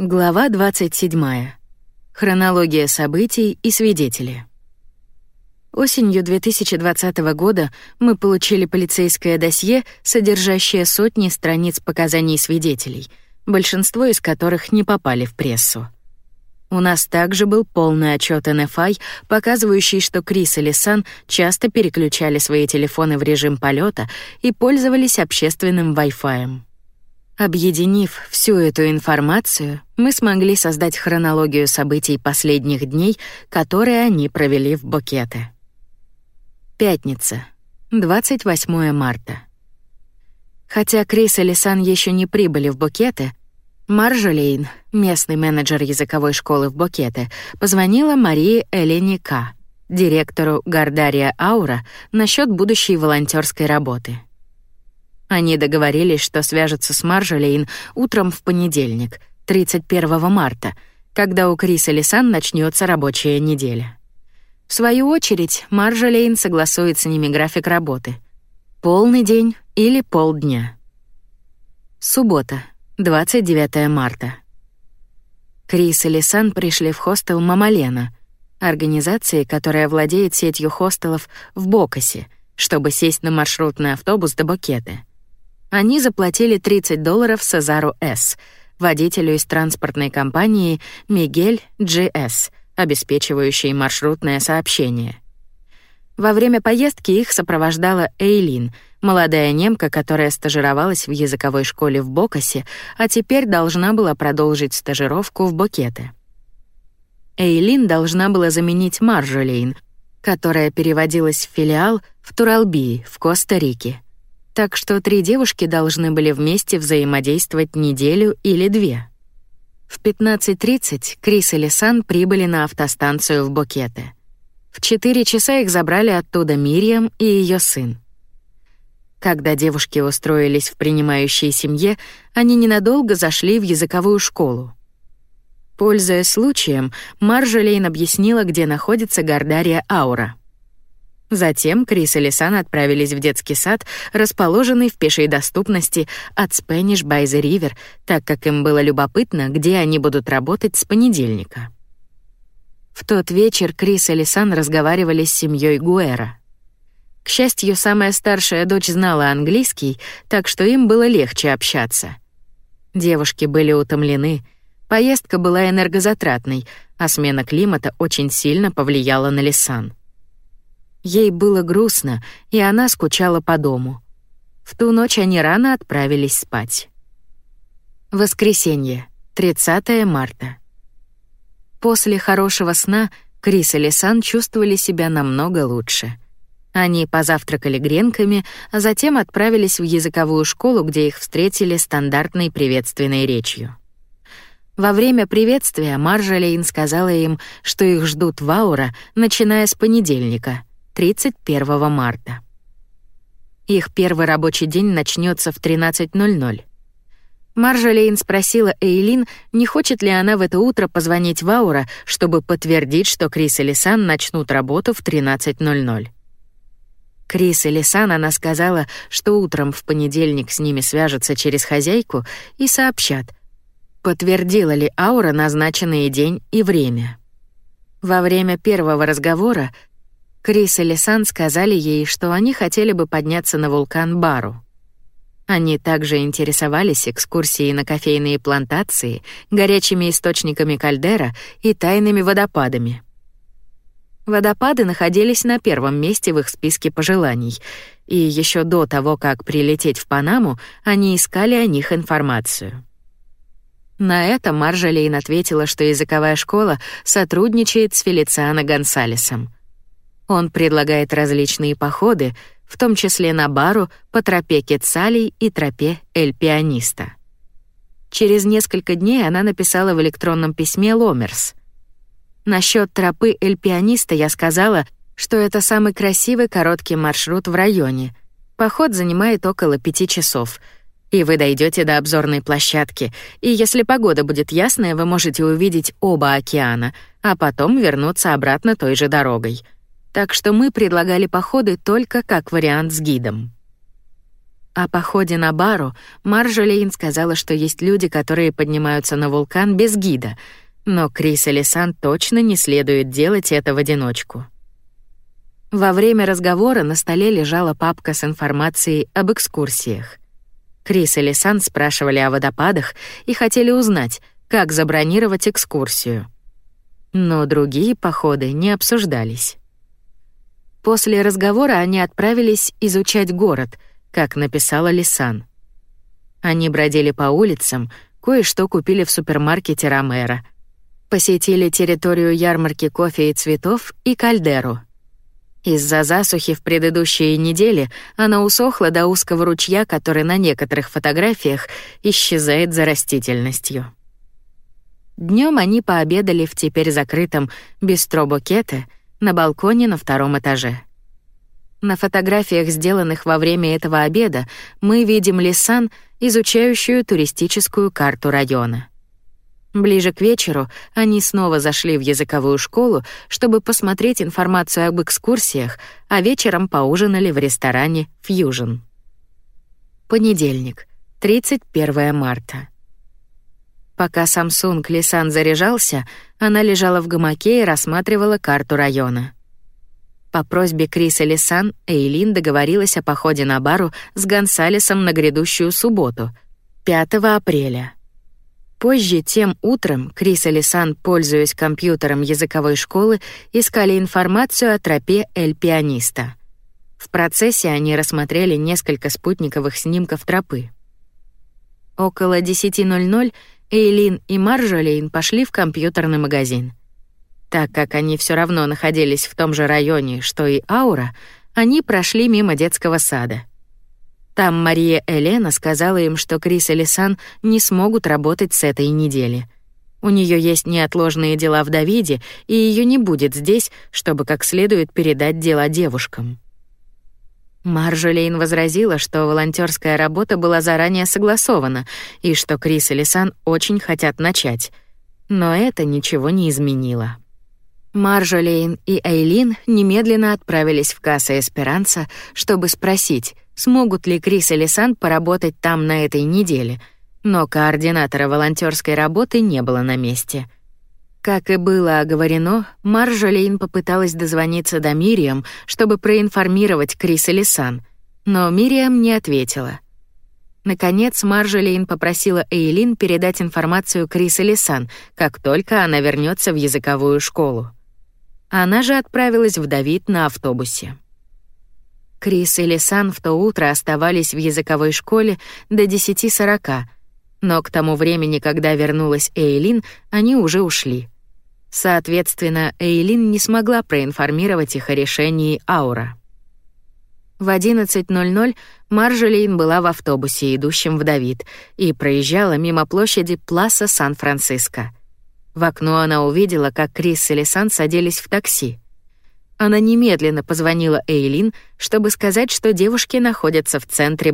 Глава 27. Хронология событий и свидетели. Осенью 2020 года мы получили полицейское досье, содержащее сотни страниц показаний свидетелей, большинство из которых не попали в прессу. У нас также был полный отчет NFI, показывающий, что Крис и Лисан часто переключали свои телефоны в режим полета и пользовались общественным Wi-Fi. Объединив всю эту информацию, мы смогли создать хронологию событий последних дней, которые они провели в Букете. Пятница, 28 марта. Хотя Крис и Лисан еще не прибыли в Букете, Маржолейн, местный менеджер языковой школы в Букете, позвонила Марии Элене К., директору Гардария Аура, насчет будущей волонтерской работы — они договорились, что свяжутся с Маржолейн утром в понедельник, 31 марта, когда у Криса Лисан начнется рабочая неделя. В свою очередь, Маржолейн согласует с ними график работы. Полный день или полдня. Суббота, 29 марта. Крис и Лисан пришли в хостел Мамалена, организации, которая владеет сетью хостелов в Бокасе, чтобы сесть на маршрутный автобус до Бокеты. Они заплатили 30 долларов Сазару С., водителю из транспортной компании Мигель GS, обеспечивающей маршрутное сообщение. Во время поездки их сопровождала Эйлин, молодая немка, которая стажировалась в языковой школе в Бокасе, а теперь должна была продолжить стажировку в Бокете. Эйлин должна была заменить Маржолейн, которая переводилась в филиал в Туралби в Коста-Рике так что три девушки должны были вместе взаимодействовать неделю или две. В 15.30 Крис и Лисан прибыли на автостанцию в Букете. В 4 часа их забрали оттуда Мириам и ее сын. Когда девушки устроились в принимающей семье, они ненадолго зашли в языковую школу. Пользуясь случаем, Маржолейн объяснила, где находится Гардария Аура. Затем Крис и Лисан отправились в детский сад, расположенный в пешей доступности от Spanish by the River, так как им было любопытно, где они будут работать с понедельника. В тот вечер Крис и Лисан разговаривали с семьей Гуэра. К счастью, самая старшая дочь знала английский, так что им было легче общаться. Девушки были утомлены, поездка была энергозатратной, а смена климата очень сильно повлияла на Лисан. Ей было грустно, и она скучала по дому. В ту ночь они рано отправились спать. Воскресенье, 30 марта. После хорошего сна Крис и Лисан чувствовали себя намного лучше. Они позавтракали гренками, а затем отправились в языковую школу, где их встретили стандартной приветственной речью. Во время приветствия Маржалейн сказала им, что их ждут в Аура, начиная с понедельника — 31 марта. Их первый рабочий день начнется в 13:00. Маржалейн спросила Эйлин, не хочет ли она в это утро позвонить Ваура, чтобы подтвердить, что Крис и Лисан начнут работу в 13:00. Крис и Лисан она сказала, что утром в понедельник с ними свяжутся через хозяйку и сообщат, подтвердила ли Аура назначенный день и время. Во время первого разговора Крис и Лисан сказали ей, что они хотели бы подняться на вулкан Бару. Они также интересовались экскурсией на кофейные плантации, горячими источниками кальдера и тайными водопадами. Водопады находились на первом месте в их списке пожеланий, и еще до того, как прилететь в Панаму, они искали о них информацию. На это Маржалейн ответила, что языковая школа сотрудничает с Фелициано Гонсалесом — он предлагает различные походы, в том числе на бару, по тропе Кетсалей и тропе Эль-Пианиста. Через несколько дней она написала в электронном письме Ломерс. Насчет тропы Эль-Пианиста я сказала, что это самый красивый короткий маршрут в районе. Поход занимает около пяти часов, и вы дойдете до обзорной площадки, и если погода будет ясная, вы можете увидеть оба океана, а потом вернуться обратно той же дорогой — так что мы предлагали походы только как вариант с гидом. О походе на Бару Маржолейн сказала, что есть люди, которые поднимаются на вулкан без гида, но Крис и Лисан точно не следует делать это в одиночку. Во время разговора на столе лежала папка с информацией об экскурсиях. Крис и Лисан спрашивали о водопадах и хотели узнать, как забронировать экскурсию. Но другие походы не обсуждались. После разговора они отправились изучать город, как написала Лисан. Они бродили по улицам, кое-что купили в супермаркете Ромеро. Посетили территорию ярмарки кофе и цветов и кальдеру. Из-за засухи в предыдущие недели она усохла до узкого ручья, который на некоторых фотографиях исчезает за растительностью. Днем они пообедали в теперь закрытом бистро Букете на балконе на втором этаже. На фотографиях, сделанных во время этого обеда, мы видим Лисан, изучающую туристическую карту района. Ближе к вечеру они снова зашли в языковую школу, чтобы посмотреть информацию об экскурсиях, а вечером поужинали в ресторане Fusion. Понедельник, 31 марта. Пока Samsung Лисан заряжался, она лежала в гамаке и рассматривала карту района. По просьбе Криса Лисан Эйлин договорилась о походе на бару с Гонсалесом на грядущую субботу, 5 апреля. Позже, тем утром, Крис и Лисан, пользуясь компьютером языковой школы, искали информацию о тропе Эль-Пианиста. В процессе они рассмотрели несколько спутниковых снимков тропы. Около 10:00 Эйлин и Маржолейн пошли в компьютерный магазин. Так как они все равно находились в том же районе, что и Аура, они прошли мимо детского сада. Там Мария Элена сказала им, что Крис и Лисан не смогут работать с этой недели. У нее есть неотложные дела в Давиде, и ее не будет здесь, чтобы как следует передать дела девушкам. Маржолейн возразила, что волонтерская работа была заранее согласована и что Крис и Лисан очень хотят начать. Но это ничего не изменило. Маржолейн и Эйлин немедленно отправились в касса Эсперанца, чтобы спросить, смогут ли Крис и Лисан поработать там на этой неделе. Но координатора волонтерской работы не было на месте — как и было оговорено, Маржолейн попыталась дозвониться до Мириам, чтобы проинформировать Крис и Лисан, но Мириам не ответила. Наконец, Маржолейн попросила Эйлин передать информацию Крис и Лисан, как только она вернется в языковую школу. Она же отправилась в Давид на автобусе. Крис и Лисан в то утро оставались в языковой школе до 10:40, но к тому времени, когда вернулась Эйлин, они уже ушли. Соответственно, Эйлин не смогла проинформировать их о решении Аура. В 11:00 Маржолейн была в автобусе, идущем в Давид, и проезжала мимо площади Пласа Сан-Франциско. В окно она увидела, как Крис и Лисан садились в такси. Она немедленно позвонила Эйлин, чтобы сказать, что девушки находятся в центре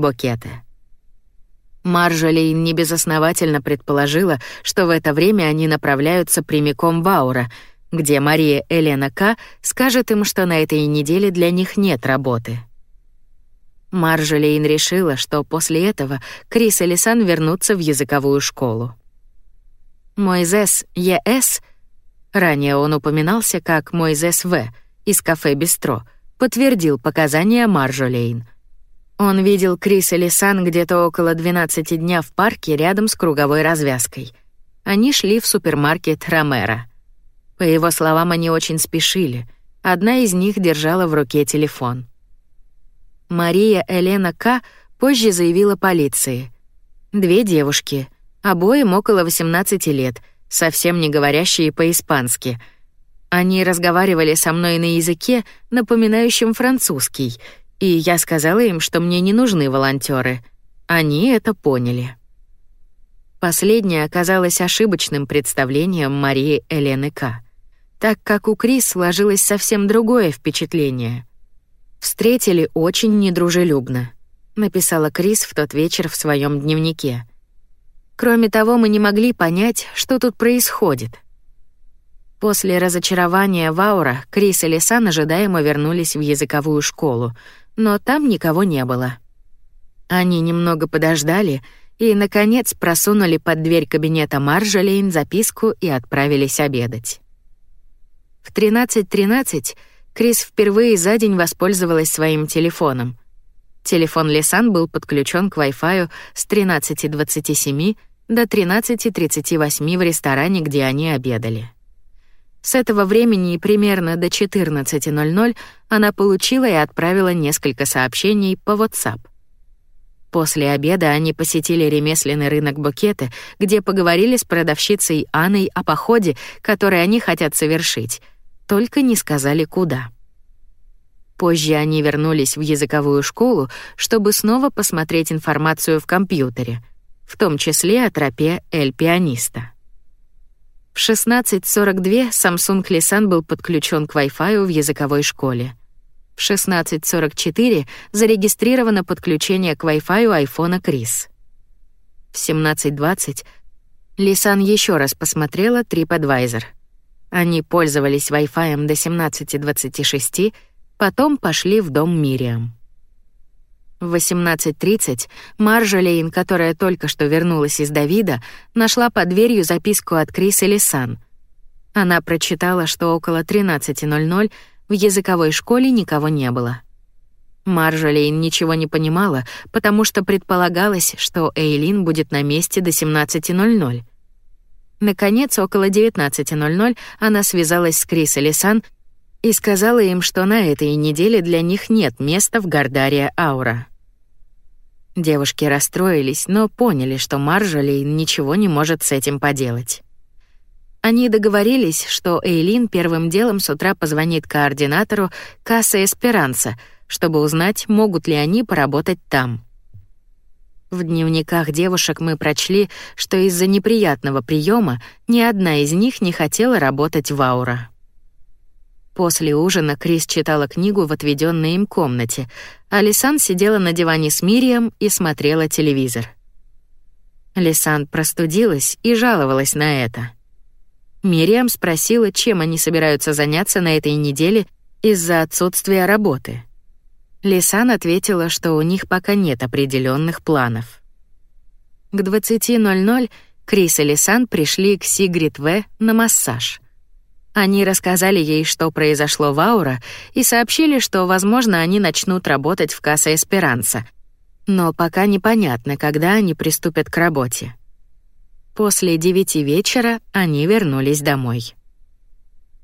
Маржолейн небезосновательно предположила, что в это время они направляются прямиком в Аура, где Мария Елена К. скажет им, что на этой неделе для них нет работы. Маржолейн решила, что после этого Крис и Лисан вернутся в языковую школу. Мойзес Е.С. Ранее он упоминался как Мойзес В. из кафе «Бистро», подтвердил показания Маржолейн — он видел Криса Лисан где-то около 12 дня в парке рядом с круговой развязкой. Они шли в супермаркет Ромеро. По его словам, они очень спешили. Одна из них держала в руке телефон. Мария Елена К. позже заявила полиции. Две девушки, обоим около 18 лет, совсем не говорящие по-испански. Они разговаривали со мной на языке, напоминающем французский — и я сказала им, что мне не нужны волонтеры. Они это поняли. Последнее оказалось ошибочным представлением Марии Элены К., так как у Крис сложилось совсем другое впечатление. «Встретили очень недружелюбно», — написала Крис в тот вечер в своем дневнике. «Кроме того, мы не могли понять, что тут происходит». После разочарования Ваура Крис и Лисан ожидаемо вернулись в языковую школу, но там никого не было. Они немного подождали и, наконец, просунули под дверь кабинета Маржолейн записку и отправились обедать. В 13.13 .13 Крис впервые за день воспользовалась своим телефоном. Телефон Лисан был подключен к Wi-Fi с 13.27 до 13.38 в ресторане, где они обедали. С этого времени примерно до 14.00 она получила и отправила несколько сообщений по WhatsApp. После обеда они посетили ремесленный рынок Букеты, где поговорили с продавщицей Анной о походе, который они хотят совершить, только не сказали куда. Позже они вернулись в языковую школу, чтобы снова посмотреть информацию в компьютере, в том числе о тропе Эль-Пианиста. В 16.42 Samsung Lisan был подключен к Wi-Fi в языковой школе. В 16.44 зарегистрировано подключение к Wi-Fi айфона Крис. В 17.20 Лисан еще раз посмотрела TripAdvisor. Они пользовались Wi-Fi до 17.26, потом пошли в дом Мириам. В 18.30 Маржолейн, которая только что вернулась из Давида, нашла под дверью записку от Криса Лисан. Она прочитала, что около 13.00 в языковой школе никого не было. Маржолейн ничего не понимала, потому что предполагалось, что Эйлин будет на месте до 17.00. Наконец, около 19.00 она связалась с Крис Лисан и сказала им, что на этой неделе для них нет места в Гардария Аура. Девушки расстроились, но поняли, что Маржолейн ничего не может с этим поделать. Они договорились, что Эйлин первым делом с утра позвонит координатору Касса Эсперанца, чтобы узнать, могут ли они поработать там. В дневниках девушек мы прочли, что из-за неприятного приема ни одна из них не хотела работать в Аура. После ужина Крис читала книгу в отведенной им комнате, а Лисан сидела на диване с Мирием и смотрела телевизор. Лисан простудилась и жаловалась на это. Мириам спросила, чем они собираются заняться на этой неделе из-за отсутствия работы. Лисан ответила, что у них пока нет определенных планов. К 20:00 Крис и Лисан пришли к Сигрид В на массаж. Они рассказали ей, что произошло в Аура, и сообщили, что, возможно, они начнут работать в Касса Эсперанца. Но пока непонятно, когда они приступят к работе. После девяти вечера они вернулись домой.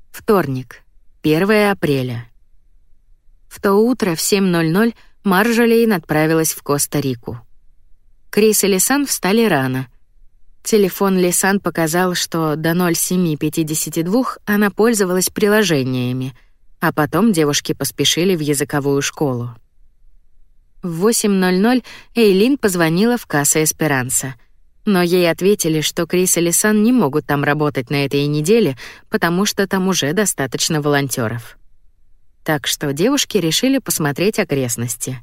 Вторник, 1 апреля. В то утро в 7.00 Маржолейн отправилась в Коста-Рику. Крис и Лисан встали рано — Телефон Лисан показал, что до 07:52 она пользовалась приложениями, а потом девушки поспешили в языковую школу. В 8:00 Эйлин позвонила в касса Эсперанса, но ей ответили, что Крис и Лисан не могут там работать на этой неделе, потому что там уже достаточно волонтеров. Так что девушки решили посмотреть окрестности.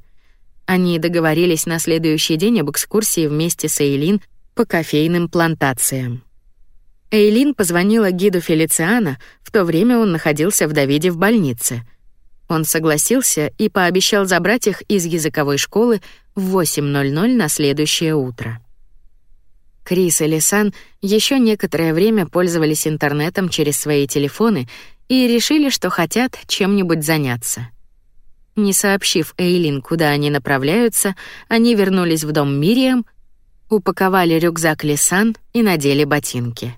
Они договорились на следующий день об экскурсии вместе с Эйлин по кофейным плантациям. Эйлин позвонила гиду Фелициана, в то время он находился в Давиде в больнице. Он согласился и пообещал забрать их из языковой школы в 8:00 на следующее утро. Крис и Лисан еще некоторое время пользовались интернетом через свои телефоны и решили, что хотят чем-нибудь заняться. Не сообщив Эйлин, куда они направляются, они вернулись в дом Мириам упаковали рюкзак Лисан и надели ботинки.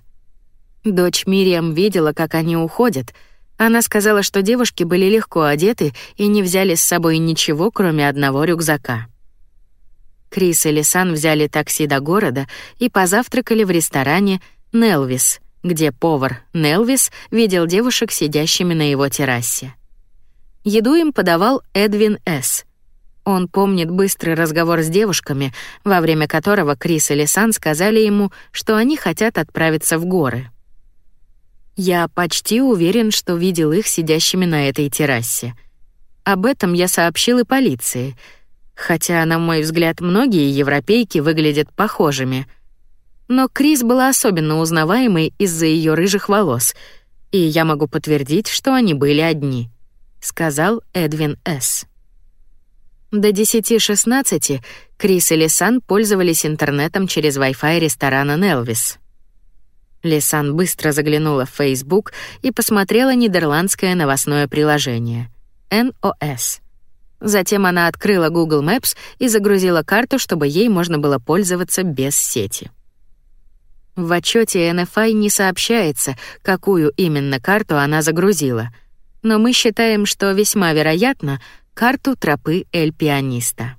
Дочь Мириам видела, как они уходят. Она сказала, что девушки были легко одеты и не взяли с собой ничего, кроме одного рюкзака. Крис и Лисан взяли такси до города и позавтракали в ресторане Нелвис, где повар Нелвис видел девушек сидящими на его террасе. Еду им подавал Эдвин С. Он помнит быстрый разговор с девушками, во время которого Крис и Лисан сказали ему, что они хотят отправиться в горы. Я почти уверен, что видел их сидящими на этой террасе. Об этом я сообщил и полиции, хотя, на мой взгляд, многие европейки выглядят похожими. Но Крис была особенно узнаваемой из-за ее рыжих волос, и я могу подтвердить, что они были одни, сказал Эдвин С. До 10-16 Крис и Лисан пользовались интернетом через Wi-Fi ресторана Нелвис. Лисан быстро заглянула в Facebook и посмотрела нидерландское новостное приложение NOS. Затем она открыла Google Maps и загрузила карту, чтобы ей можно было пользоваться без сети. В отчете NFI не сообщается, какую именно карту она загрузила, но мы считаем, что весьма вероятно карту тропы Эль Пианиста.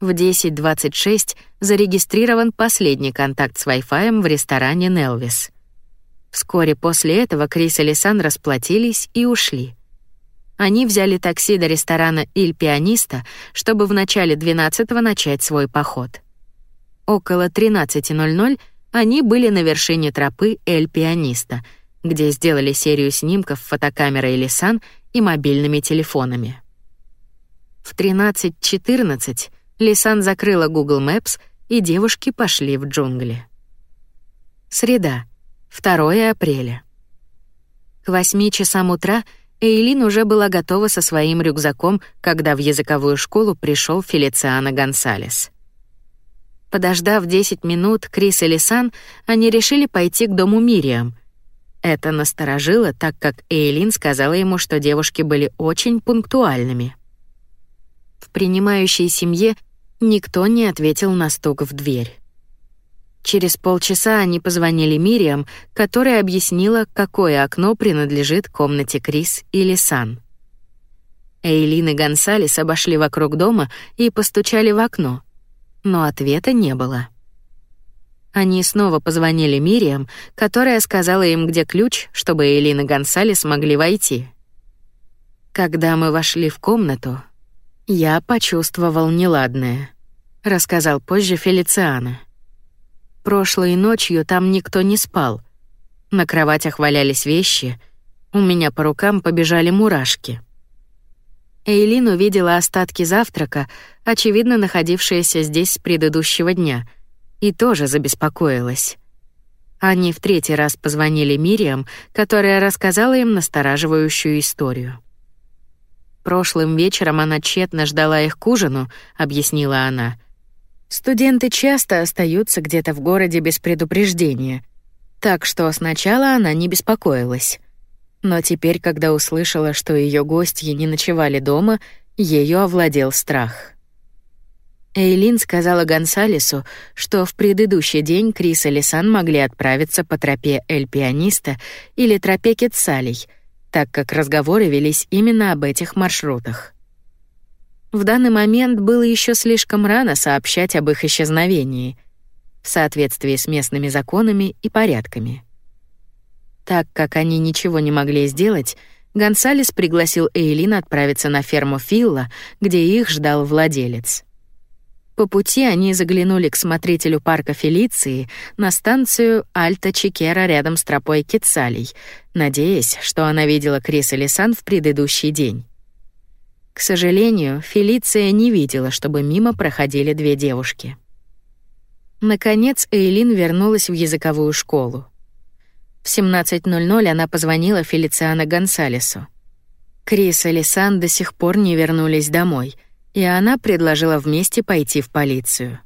В 10.26 зарегистрирован последний контакт с Wi-Fi в ресторане Нелвис. Вскоре после этого Крис и Лисан расплатились и ушли. Они взяли такси до ресторана «Иль Пианиста», чтобы в начале 12-го начать свой поход. Около 13.00 они были на вершине тропы «Эль Пианиста», где сделали серию снимков фотокамерой Лисан и мобильными телефонами. В 13.14 Лисан закрыла Google Maps, и девушки пошли в джунгли. Среда, 2 апреля. К 8 часам утра — Эйлин уже была готова со своим рюкзаком, когда в языковую школу пришел Фелициано Гонсалес. Подождав 10 минут Крис и Лисан, они решили пойти к дому Мириам. Это насторожило, так как Эйлин сказала ему, что девушки были очень пунктуальными. В принимающей семье никто не ответил на стук в дверь. Через полчаса они позвонили Мириам, которая объяснила, какое окно принадлежит комнате Крис или Сан. Эйлин и Гонсалес обошли вокруг дома и постучали в окно, но ответа не было. Они снова позвонили Мириам, которая сказала им, где ключ, чтобы Эйлин и Гонсалес могли войти. Когда мы вошли в комнату, я почувствовал неладное, рассказал позже Фелициана. Прошлой ночью там никто не спал. На кроватях валялись вещи. У меня по рукам побежали мурашки. Эйлин увидела остатки завтрака, очевидно находившиеся здесь с предыдущего дня, и тоже забеспокоилась. Они в третий раз позвонили Мириам, которая рассказала им настораживающую историю. Прошлым вечером она тщетно ждала их к ужину, объяснила она. Студенты часто остаются где-то в городе без предупреждения, так что сначала она не беспокоилась. Но теперь, когда услышала, что ее гости не ночевали дома, ее овладел страх. Эйлин сказала Гонсалесу, что в предыдущий день Крис и Лисан могли отправиться по тропе Эль-Пианиста или тропе Кетсалей, так как разговоры велись именно об этих маршрутах. В данный момент было еще слишком рано сообщать об их исчезновении в соответствии с местными законами и порядками. Так как они ничего не могли сделать, Гонсалес пригласил Эйлин отправиться на ферму Филла, где их ждал владелец. По пути они заглянули к смотрителю парка Фелиции на станцию Альта Чикера рядом с тропой Кетсалей, надеясь, что она видела Крис и Лисан в предыдущий день. К сожалению, Фелиция не видела, чтобы мимо проходили две девушки. Наконец Эйлин вернулась в языковую школу. В 17:00 она позвонила Фелициано Гонсалесу. Крис и Лисан до сих пор не вернулись домой, и она предложила вместе пойти в полицию.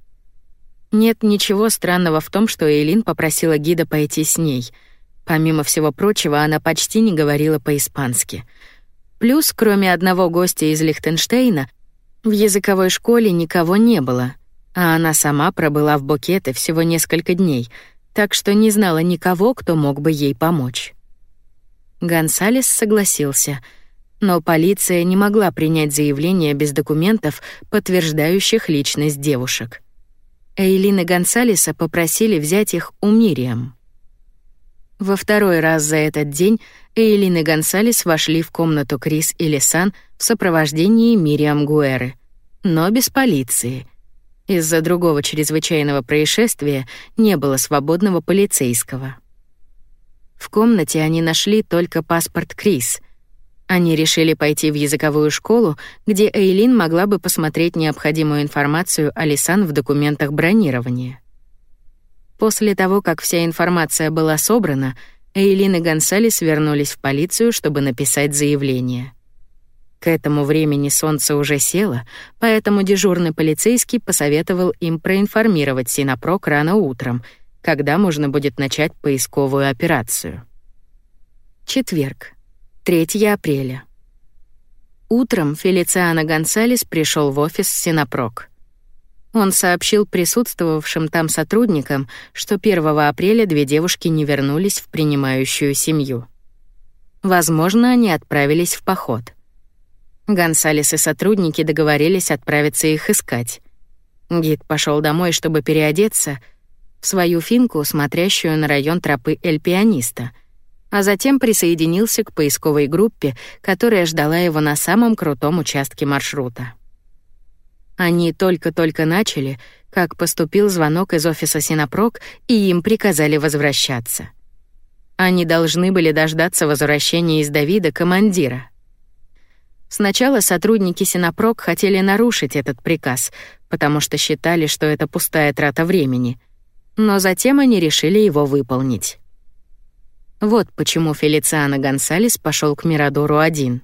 Нет ничего странного в том, что Эйлин попросила гида пойти с ней. Помимо всего прочего, она почти не говорила по-испански — Плюс, кроме одного гостя из Лихтенштейна, в языковой школе никого не было, а она сама пробыла в Букете всего несколько дней, так что не знала никого, кто мог бы ей помочь. Гонсалес согласился, но полиция не могла принять заявление без документов, подтверждающих личность девушек. Эйлин и Гонсалеса попросили взять их у Мириам. Во второй раз за этот день Эйлин и Гонсалес вошли в комнату Крис и Лисан в сопровождении Мириам Гуэры, но без полиции. Из-за другого чрезвычайного происшествия не было свободного полицейского. В комнате они нашли только паспорт Крис. Они решили пойти в языковую школу, где Эйлин могла бы посмотреть необходимую информацию о Лисан в документах бронирования. После того, как вся информация была собрана, Эйлин и Гонсалес вернулись в полицию, чтобы написать заявление. К этому времени солнце уже село, поэтому дежурный полицейский посоветовал им проинформировать Синопрок рано утром, когда можно будет начать поисковую операцию. Четверг, 3 апреля. Утром Фелициано Гонсалес пришел в офис Синопрок. Он сообщил присутствовавшим там сотрудникам, что 1 апреля две девушки не вернулись в принимающую семью. Возможно, они отправились в поход. Гонсалес и сотрудники договорились отправиться их искать. Гид пошел домой, чтобы переодеться в свою финку, смотрящую на район тропы Эль-Пианиста, а затем присоединился к поисковой группе, которая ждала его на самом крутом участке маршрута. Они только-только начали, как поступил звонок из офиса Синопрок, и им приказали возвращаться. Они должны были дождаться возвращения из Давида командира. Сначала сотрудники Синопрок хотели нарушить этот приказ, потому что считали, что это пустая трата времени. Но затем они решили его выполнить. Вот почему Фелициано Гонсалес пошел к Мирадору один.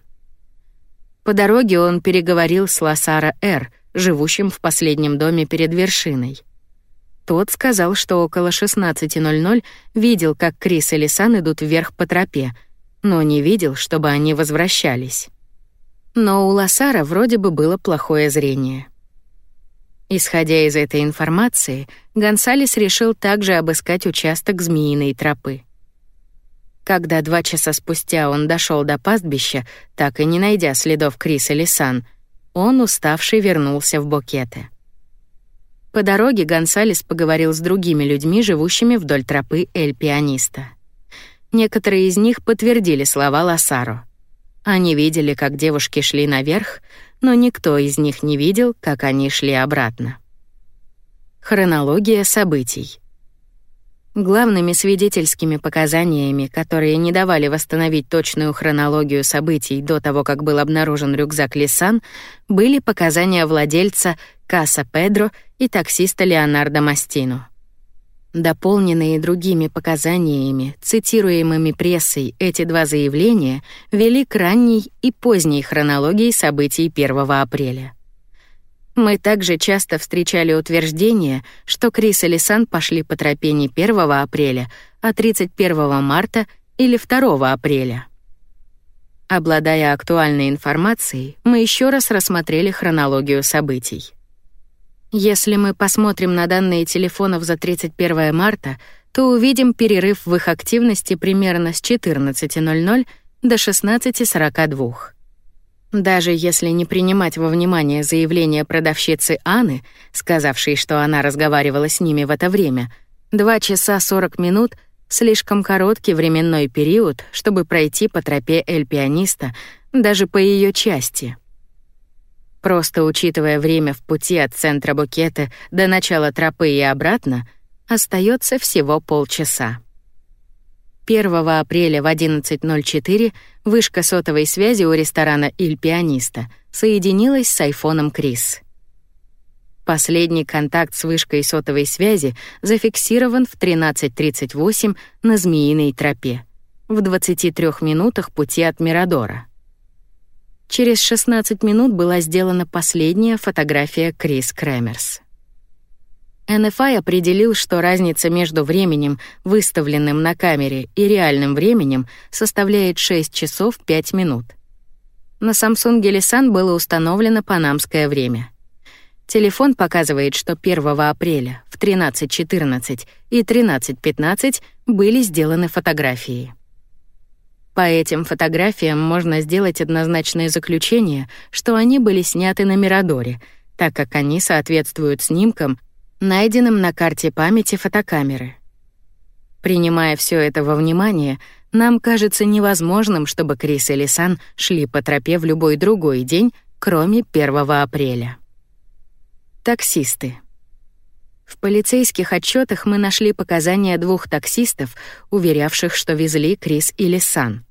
По дороге он переговорил с Лосара Р — живущим в последнем доме перед вершиной. Тот сказал, что около 16.00 видел, как Крис и Лисан идут вверх по тропе, но не видел, чтобы они возвращались. Но у Лосара вроде бы было плохое зрение. Исходя из этой информации, Гонсалес решил также обыскать участок Змеиной тропы. Когда два часа спустя он дошел до пастбища, так и не найдя следов Криса Лисан, он, уставший, вернулся в Бокете. По дороге Гонсалес поговорил с другими людьми, живущими вдоль тропы Эль-Пианиста. Некоторые из них подтвердили слова Лосаро. Они видели, как девушки шли наверх, но никто из них не видел, как они шли обратно. Хронология событий. Главными свидетельскими показаниями, которые не давали восстановить точную хронологию событий до того, как был обнаружен рюкзак Лисан, были показания владельца Каса Педро и таксиста Леонардо Мастино. Дополненные другими показаниями, цитируемыми прессой, эти два заявления вели к ранней и поздней хронологии событий 1 апреля. Мы также часто встречали утверждение, что Крис и Лисан пошли по тропе не 1 апреля, а 31 марта или 2 апреля. Обладая актуальной информацией, мы еще раз рассмотрели хронологию событий. Если мы посмотрим на данные телефонов за 31 марта, то увидим перерыв в их активности примерно с 14:00 до 16:42. Даже если не принимать во внимание заявление продавщицы Анны, сказавшей, что она разговаривала с ними в это время, 2 часа 40 минут — слишком короткий временной период, чтобы пройти по тропе Эль-Пианиста, даже по ее части. Просто учитывая время в пути от центра букета до начала тропы и обратно, остается всего полчаса. 1 апреля в 11.04 вышка сотовой связи у ресторана «Иль Пианиста» соединилась с айфоном Крис. Последний контакт с вышкой сотовой связи зафиксирован в 13.38 на Змеиной тропе, в 23 минутах пути от Мирадора. Через 16 минут была сделана последняя фотография Крис Крэмерс. NFI определил, что разница между временем, выставленным на камере, и реальным временем составляет 6 часов 5 минут. На Samsung Lisan было установлено панамское время. Телефон показывает, что 1 апреля в 13.14 и 13.15 были сделаны фотографии. По этим фотографиям можно сделать однозначное заключение, что они были сняты на Мирадоре, так как они соответствуют снимкам, найденным на карте памяти фотокамеры. Принимая все это во внимание, нам кажется невозможным, чтобы Крис и Лисан шли по тропе в любой другой день, кроме 1 апреля. Таксисты. В полицейских отчетах мы нашли показания двух таксистов, уверявших, что везли Крис и Лисан.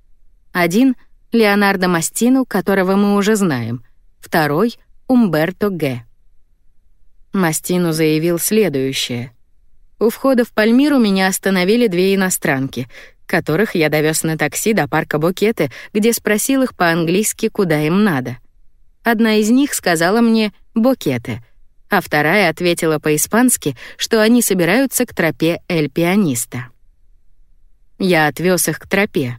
Один — Леонардо Мастину, которого мы уже знаем. Второй — Умберто Г. Мастину заявил следующее. У входа в Пальмиру меня остановили две иностранки. которых я довез на такси до парка Букеты, где спросил их по-английски, куда им надо. Одна из них сказала мне «Букеты», а вторая ответила по-испански, что они собираются к тропе Эль-Пианиста. Я отвез их к тропе.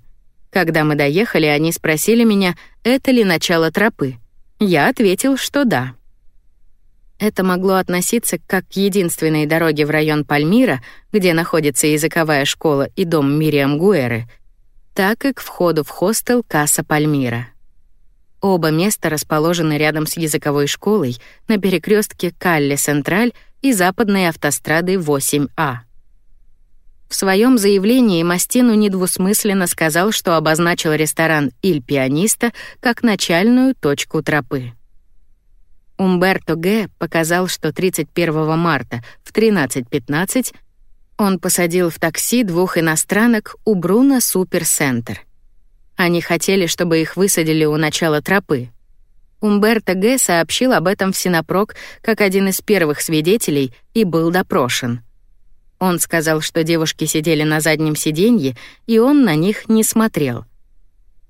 Когда мы доехали, они спросили меня, это ли начало тропы. Я ответил, что да. Это могло относиться как к единственной дороге в район Пальмира, где находится языковая школа и дом Мириам Гуэры, так и к входу в хостел Касса Пальмира. Оба места расположены рядом с языковой школой на перекрестке Калле-Централь и западной автострады 8А. В своем заявлении Мастину недвусмысленно сказал, что обозначил ресторан «Иль Пианиста» как начальную точку тропы. Умберто Г. показал, что 31 марта в 13.15 он посадил в такси двух иностранок у Бруно Суперсентр. Они хотели, чтобы их высадили у начала тропы. Умберто Г. сообщил об этом в Синопрок как один из первых свидетелей и был допрошен. Он сказал, что девушки сидели на заднем сиденье, и он на них не смотрел.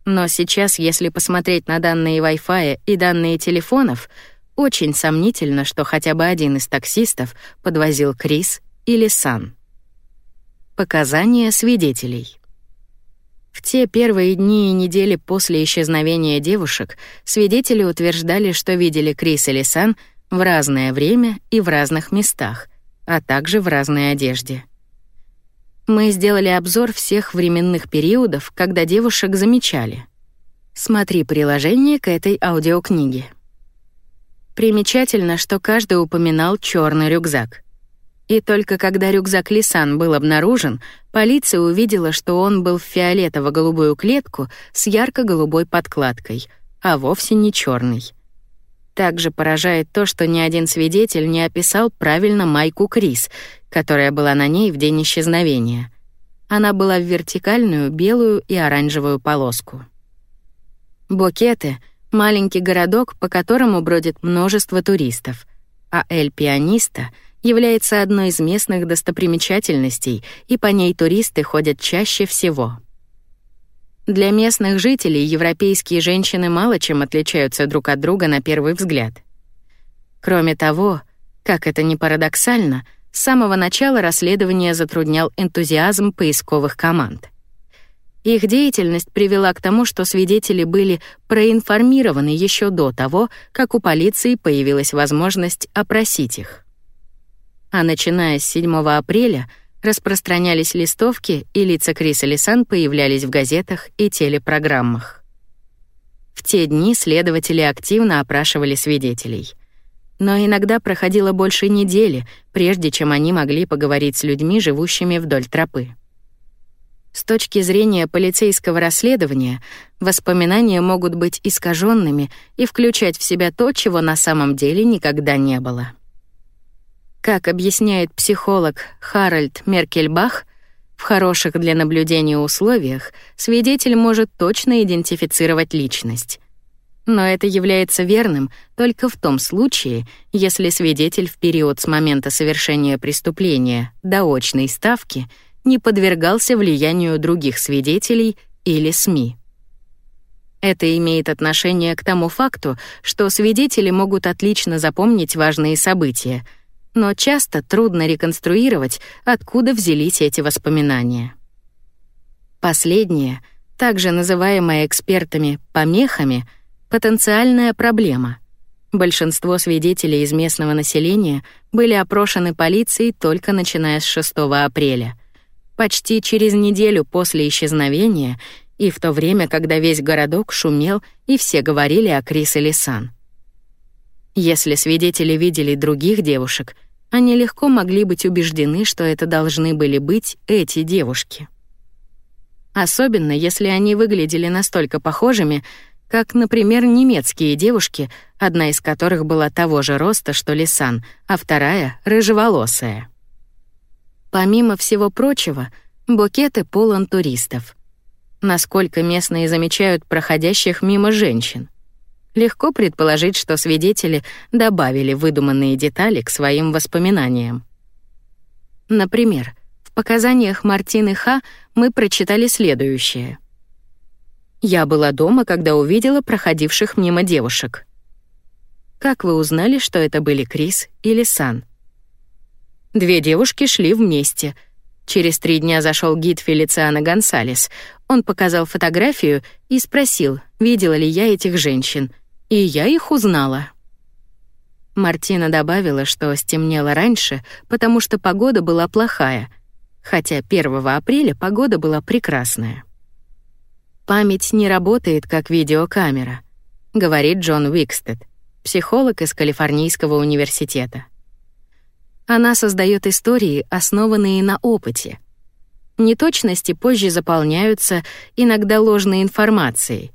Но сейчас, если посмотреть на данные Wi-Fi и данные телефонов — очень сомнительно, что хотя бы один из таксистов подвозил Крис или Сан. Показания свидетелей. В те первые дни и недели после исчезновения девушек свидетели утверждали, что видели Крис или Сан в разное время и в разных местах, а также в разной одежде. Мы сделали обзор всех временных периодов, когда девушек замечали. Смотри приложение к этой аудиокниге. Примечательно, что каждый упоминал черный рюкзак. И только когда рюкзак Лисан был обнаружен, полиция увидела, что он был в фиолетово-голубую клетку с ярко-голубой подкладкой, а вовсе не черный. Также поражает то, что ни один свидетель не описал правильно майку Крис, которая была на ней в день исчезновения. Она была в вертикальную белую и оранжевую полоску. Букеты — маленький городок, по которому бродит множество туристов, а Эль-Пианиста является одной из местных достопримечательностей, и по ней туристы ходят чаще всего. Для местных жителей европейские женщины мало чем отличаются друг от друга на первый взгляд. Кроме того, как это ни парадоксально, с самого начала расследование затруднял энтузиазм поисковых команд. Их деятельность привела к тому, что свидетели были проинформированы еще до того, как у полиции появилась возможность опросить их. А начиная с 7 апреля распространялись листовки, и лица Криса Лисан появлялись в газетах и телепрограммах. В те дни следователи активно опрашивали свидетелей. Но иногда проходило больше недели, прежде чем они могли поговорить с людьми, живущими вдоль тропы. С точки зрения полицейского расследования, воспоминания могут быть искаженными и включать в себя то, чего на самом деле никогда не было. Как объясняет психолог Харальд Меркельбах, в хороших для наблюдения условиях свидетель может точно идентифицировать личность. Но это является верным только в том случае, если свидетель в период с момента совершения преступления до очной ставки — не подвергался влиянию других свидетелей или СМИ. Это имеет отношение к тому факту, что свидетели могут отлично запомнить важные события, но часто трудно реконструировать, откуда взялись эти воспоминания. Последнее, также называемое экспертами помехами, потенциальная проблема. Большинство свидетелей из местного населения были опрошены полицией только начиная с 6 апреля — почти через неделю после исчезновения и в то время, когда весь городок шумел и все говорили о Крис и Лисан. Если свидетели видели других девушек, они легко могли быть убеждены, что это должны были быть эти девушки. Особенно, если они выглядели настолько похожими, как, например, немецкие девушки, одна из которых была того же роста, что Лисан, а вторая — рыжеволосая. Помимо всего прочего, букеты полон туристов. Насколько местные замечают проходящих мимо женщин? Легко предположить, что свидетели добавили выдуманные детали к своим воспоминаниям. Например, в показаниях Мартины Ха мы прочитали следующее. «Я была дома, когда увидела проходивших мимо девушек». Как вы узнали, что это были Крис или Сан? Две девушки шли вместе. Через три дня зашел гид Фелициана Гонсалес. Он показал фотографию и спросил, видела ли я этих женщин. И я их узнала. Мартина добавила, что стемнело раньше, потому что погода была плохая, хотя 1 апреля погода была прекрасная. «Память не работает, как видеокамера», — говорит Джон Уикстед, психолог из Калифорнийского университета. Она создает истории, основанные на опыте. Неточности позже заполняются иногда ложной информацией.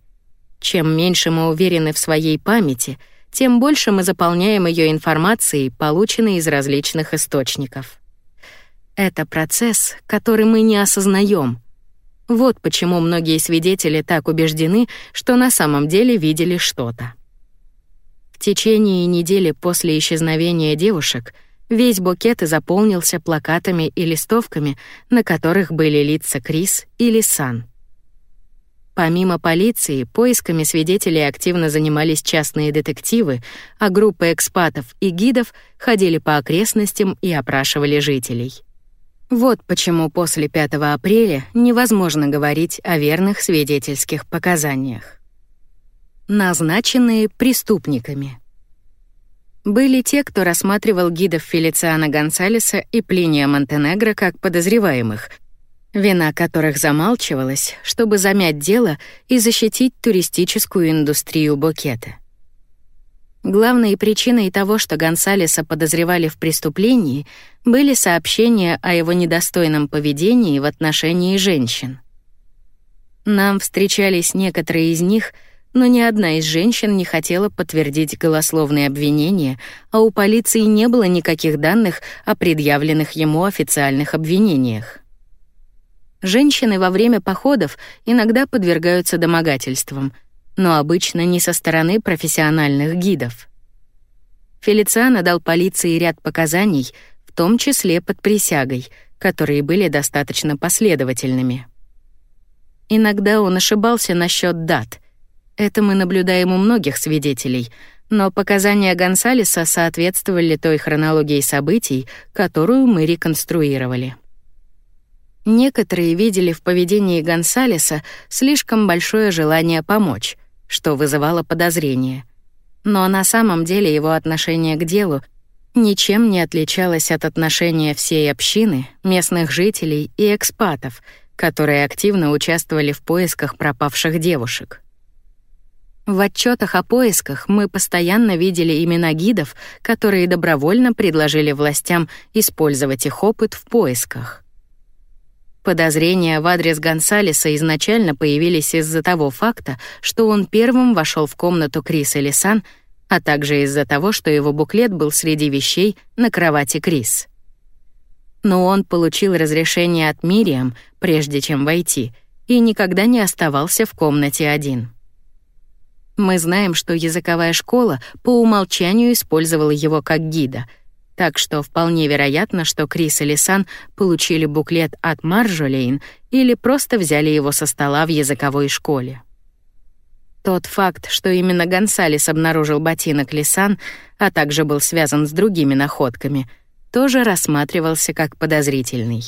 Чем меньше мы уверены в своей памяти — тем больше мы заполняем ее информацией, полученной из различных источников. Это процесс, который мы не осознаем. Вот почему многие свидетели так убеждены, что на самом деле видели что-то. В течение недели после исчезновения девушек весь букет заполнился плакатами и листовками, на которых были лица Крис или Сан. Помимо полиции, поисками свидетелей активно занимались частные детективы, а группа экспатов и гидов ходили по окрестностям и опрашивали жителей. Вот почему после 5 апреля невозможно говорить о верных свидетельских показаниях. Назначенные преступниками. Были те, кто рассматривал гидов Фелициана Гонсалеса и Плиния Монтенегро как подозреваемых — вина которых замалчивалась, чтобы замять дело и защитить туристическую индустрию Букета. Главной причиной того, что Гонсалеса подозревали в преступлении, были сообщения о его недостойном поведении в отношении женщин. Нам встречались некоторые из них, но ни одна из женщин не хотела подтвердить голословные обвинения, а у полиции не было никаких данных о предъявленных ему официальных обвинениях. Женщины во время походов иногда подвергаются домогательствам, но обычно не со стороны профессиональных гидов. Фелициано дал полиции ряд показаний, в том числе под присягой, которые были достаточно последовательными. Иногда он ошибался насчет дат. Это мы наблюдаем у многих свидетелей, но показания Гонсалеса соответствовали той хронологии событий, которую мы реконструировали. Некоторые видели в поведении Гонсалеса слишком большое желание помочь, что вызывало подозрение. Но на самом деле его отношение к делу ничем не отличалось от отношения всей общины, местных жителей и экспатов, которые активно участвовали в поисках пропавших девушек. В отчетах о поисках мы постоянно видели имена гидов, которые добровольно предложили властям использовать их опыт в поисках. Подозрения в адрес Гонсалеса изначально появились из-за того факта, что он первым вошел в комнату Криса Лисан, а также из-за того, что его буклет был среди вещей на кровати Крис. Но он получил разрешение от Мириам, прежде чем войти, и никогда не оставался в комнате один. Мы знаем, что языковая школа по умолчанию использовала его как гида — так что вполне вероятно, что Крис и Лисан получили буклет от Маржолейн или просто взяли его со стола в языковой школе. Тот факт, что именно Гонсалес обнаружил ботинок Лисан, а также был связан с другими находками, тоже рассматривался как подозрительный.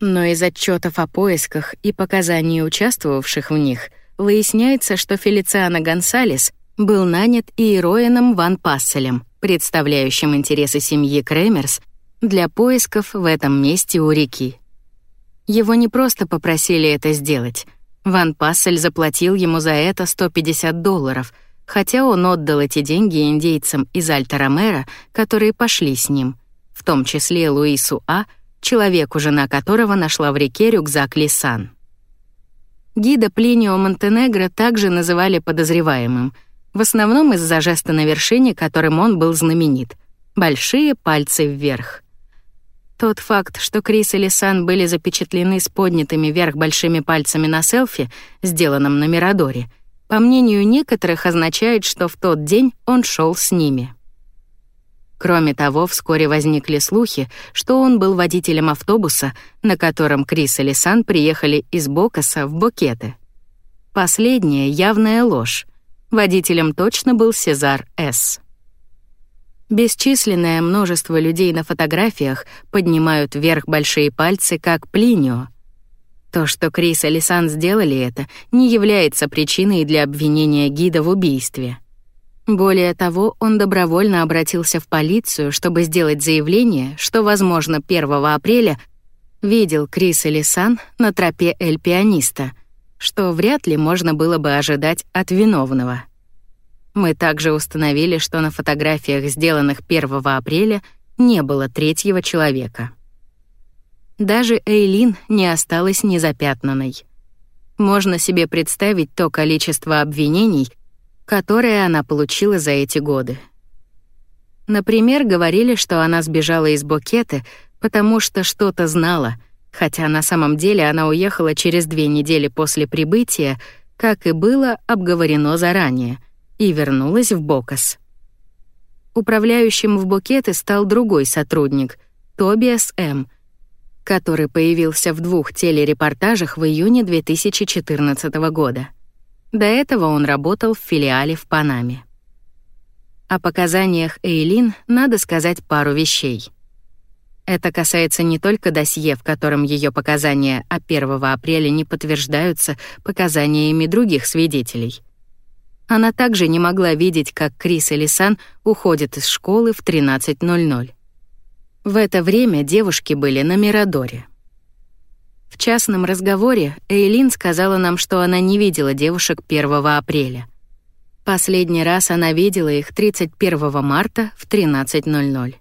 Но из отчетов о поисках и показаний участвовавших в них выясняется, что Фелициано Гонсалес был нанят Иероином Ван Пасселем, представляющим интересы семьи Кремерс, для поисков в этом месте у реки. Его не просто попросили это сделать. Ван Пассель заплатил ему за это 150 долларов, хотя он отдал эти деньги индейцам из Альта-Ромеро, которые пошли с ним, в том числе Луису А., человеку, жена которого нашла в реке рюкзак Лисан. Гида Плинио Монтенегро также называли подозреваемым — в основном из-за жеста на вершине, которым он был знаменит. Большие пальцы вверх. Тот факт, что Крис и Лисан были запечатлены с поднятыми вверх большими пальцами на селфи, сделанном на Мирадоре, по мнению некоторых означает, что в тот день он шел с ними. Кроме того, вскоре возникли слухи, что он был водителем автобуса, на котором Крис и Лисан приехали из Бокаса в Бокеты. Последняя — явная ложь. Водителем точно был Сезар С. Бесчисленное множество людей на фотографиях поднимают вверх большие пальцы, как Плинио. То, что Крис и Лисан сделали это, не является причиной для обвинения гида в убийстве. Более того, он добровольно обратился в полицию, чтобы сделать заявление, что, возможно, 1 апреля видел Крис и Лисан на тропе Эль-Пианиста, что вряд ли можно было бы ожидать от виновного. Мы также установили, что на фотографиях, сделанных 1 апреля, не было третьего человека. Даже Эйлин не осталась незапятнанной. Можно себе представить то количество обвинений, которое она получила за эти годы. Например, говорили, что она сбежала из Букеты, потому что что-то знала, хотя на самом деле она уехала через две недели после прибытия, как и было обговорено заранее — и вернулась в Бокас. Управляющим в Букеты стал другой сотрудник, Тобиас М., который появился в двух телерепортажах в июне 2014 года. До этого он работал в филиале в Панаме. О показаниях Эйлин надо сказать пару вещей. Это касается не только досье, в котором ее показания о 1 апреля не подтверждаются показаниями других свидетелей — она также не могла видеть, как Крис и Лисан уходят из школы в 13.00. В это время девушки были на Мирадоре. В частном разговоре Эйлин сказала нам, что она не видела девушек 1 апреля. Последний раз она видела их 31 марта в 13.00.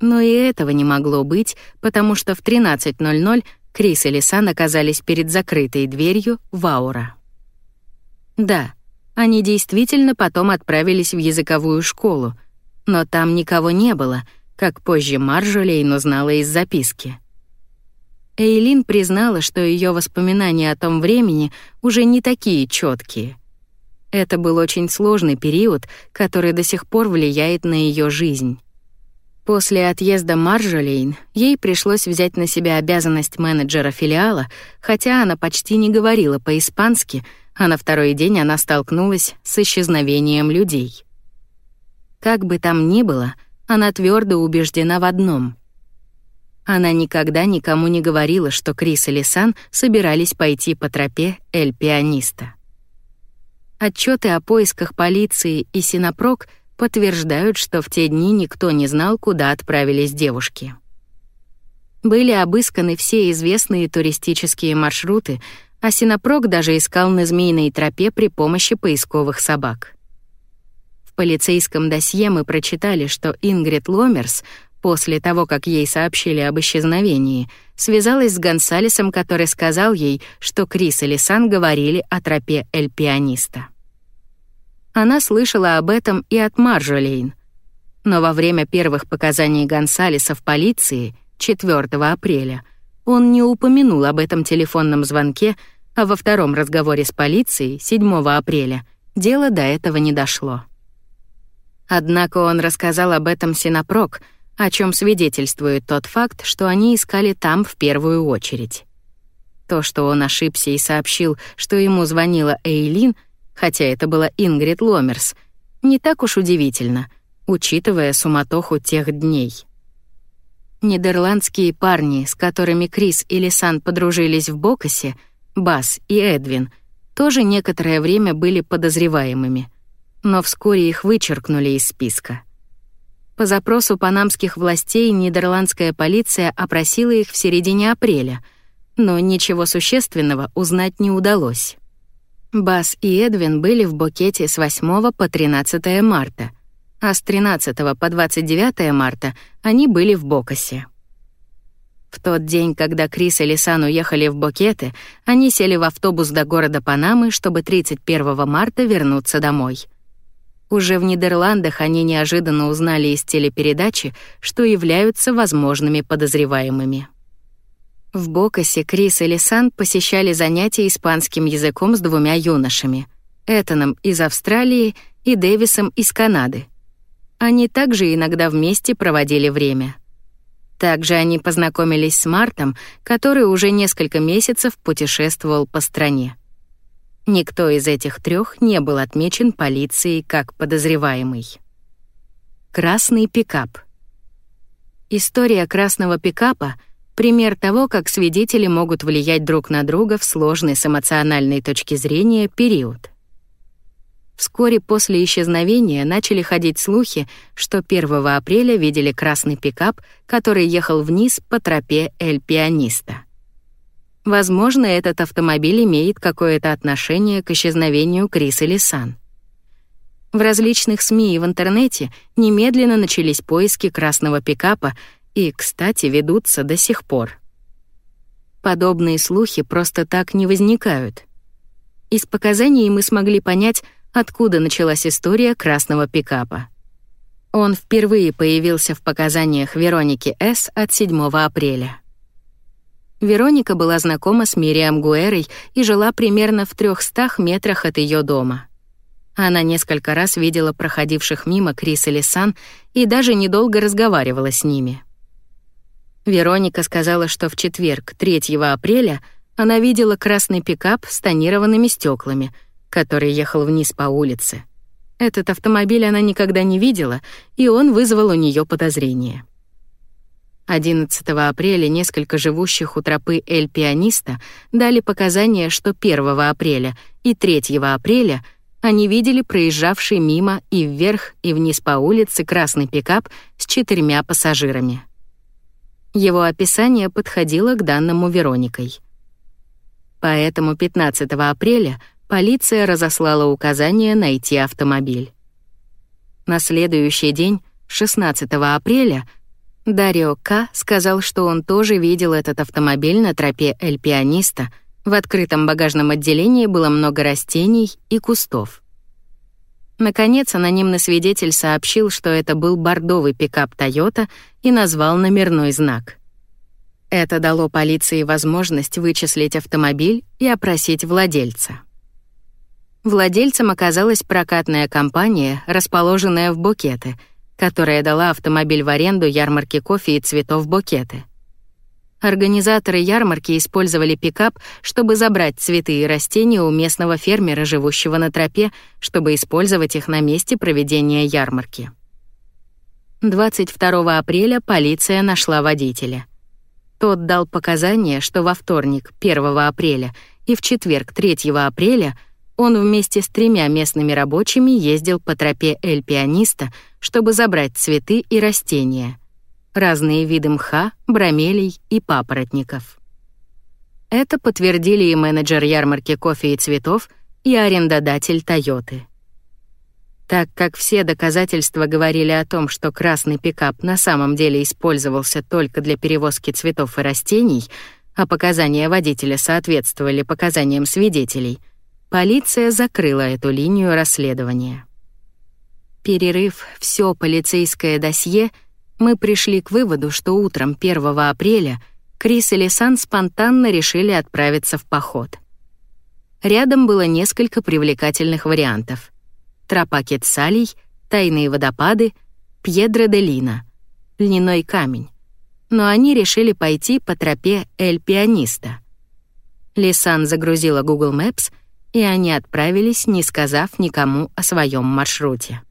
Но и этого не могло быть, потому что в 13.00 Крис и Лисан оказались перед закрытой дверью в Аура. Да, они действительно потом отправились в языковую школу, но там никого не было, как позже Маржолейн узнала из записки. Эйлин признала, что ее воспоминания о том времени уже не такие четкие. Это был очень сложный период, который до сих пор влияет на ее жизнь. После отъезда Маржолейн ей пришлось взять на себя обязанность менеджера филиала, хотя она почти не говорила по-испански — а на второй день она столкнулась с исчезновением людей. Как бы там ни было, она твердо убеждена в одном. Она никогда никому не говорила, что Крис и Лисан собирались пойти по тропе Эль-Пианиста. Отчеты о поисках полиции и Синопрок подтверждают, что в те дни никто не знал, куда отправились девушки. Были обысканы все известные туристические маршруты, а Синопрок даже искал на змеиной тропе при помощи поисковых собак. В полицейском досье мы прочитали, что Ингрид Ломерс после того, как ей сообщили об исчезновении, связалась с Гонсалесом, который сказал ей, что Крис и Лисан говорили о тропе Эль-Пианиста. Она слышала об этом и от Маржолейн. Но во время первых показаний Гонсалеса в полиции 4 апреля — он не упомянул об этом телефонном звонке, а во втором разговоре с полицией 7 апреля дело до этого не дошло. Однако он рассказал об этом Синопрок, о чем свидетельствует тот факт, что они искали там в первую очередь. То, что он ошибся и сообщил, что ему звонила Эйлин, хотя это была Ингрид Ломерс, не так уж удивительно, учитывая суматоху тех дней. Нидерландские парни, с которыми Крис и Лисан подружились в Бокасе, Бас и Эдвин, тоже некоторое время были подозреваемыми, но вскоре их вычеркнули из списка. По запросу панамских властей нидерландская полиция опросила их в середине апреля, но ничего существенного узнать не удалось. Бас и Эдвин были в Бокете с 8 по 13 марта, а с 13 по 29 марта они были в Бокасе. В тот день, когда Крис и Лисан уехали в Бокеты, они сели в автобус до города Панамы, чтобы 31 марта вернуться домой. Уже в Нидерландах они неожиданно узнали из телепередачи, что являются возможными подозреваемыми. В Бокасе Крис и Лисан посещали занятия испанским языком с двумя юношами — Этаном из Австралии и Дэвисом из Канады — Они также иногда вместе проводили время. Также они познакомились с Мартом, который уже несколько месяцев путешествовал по стране. Никто из этих трех не был отмечен полицией как подозреваемый. Красный пикап. История красного пикапа — пример того, как свидетели могут влиять друг на друга в сложный с эмоциональной точки зрения период. Вскоре после исчезновения начали ходить слухи, что 1 апреля видели красный пикап, который ехал вниз по тропе Эль-Пианиста. Возможно, этот автомобиль имеет какое-то отношение к исчезновению Криса Лисан. В различных СМИ и в интернете немедленно начались поиски красного пикапа и, кстати, ведутся до сих пор. Подобные слухи просто так не возникают. Из показаний мы смогли понять, откуда началась история красного пикапа. Он впервые появился в показаниях Вероники С. от 7 апреля. Вероника была знакома с Мириам Гуэрой и жила примерно в 300 метрах от ее дома. Она несколько раз видела проходивших мимо Крис и Лисан и даже недолго разговаривала с ними. Вероника сказала, что в четверг, 3 апреля, она видела красный пикап с тонированными стеклами — который ехал вниз по улице. Этот автомобиль она никогда не видела, и он вызвал у нее подозрение. 11 апреля несколько живущих у тропы Эль-Пианиста дали показания, что 1 апреля и 3 апреля они видели проезжавший мимо и вверх и вниз по улице красный пикап с четырьмя пассажирами. Его описание подходило к данному Вероникой. Поэтому 15 апреля полиция разослала указание найти автомобиль. На следующий день, 16 апреля, Дарио К. сказал, что он тоже видел этот автомобиль на тропе Эль-Пианиста. В открытом багажном отделении было много растений и кустов. Наконец, анонимный свидетель сообщил, что это был бордовый пикап Toyota и назвал номерной знак. Это дало полиции возможность вычислить автомобиль и опросить владельца. Владельцем оказалась прокатная компания, расположенная в Букеты, которая дала автомобиль в аренду ярмарки кофе и цветов Букеты. Организаторы ярмарки использовали пикап, чтобы забрать цветы и растения у местного фермера, живущего на тропе, чтобы использовать их на месте проведения ярмарки. 22 апреля полиция нашла водителя. Тот дал показания, что во вторник, 1 апреля, и в четверг, 3 апреля, он вместе с тремя местными рабочими ездил по тропе Эль-Пианиста, чтобы забрать цветы и растения, разные виды мха, бромелей и папоротников. Это подтвердили и менеджер ярмарки кофе и цветов, и арендодатель Тойоты. Так как все доказательства говорили о том, что красный пикап на самом деле использовался только для перевозки цветов и растений, а показания водителя соответствовали показаниям свидетелей — Полиция закрыла эту линию расследования. Перерыв все полицейское досье, мы пришли к выводу, что утром 1 апреля Крис и Лисан спонтанно решили отправиться в поход. Рядом было несколько привлекательных вариантов. Тропа Кетсалий, тайные водопады, Пьедро де Лина, льняной камень. Но они решили пойти по тропе Эль Пианиста. Лисан загрузила Google Maps — и они отправились, не сказав никому о своем маршруте.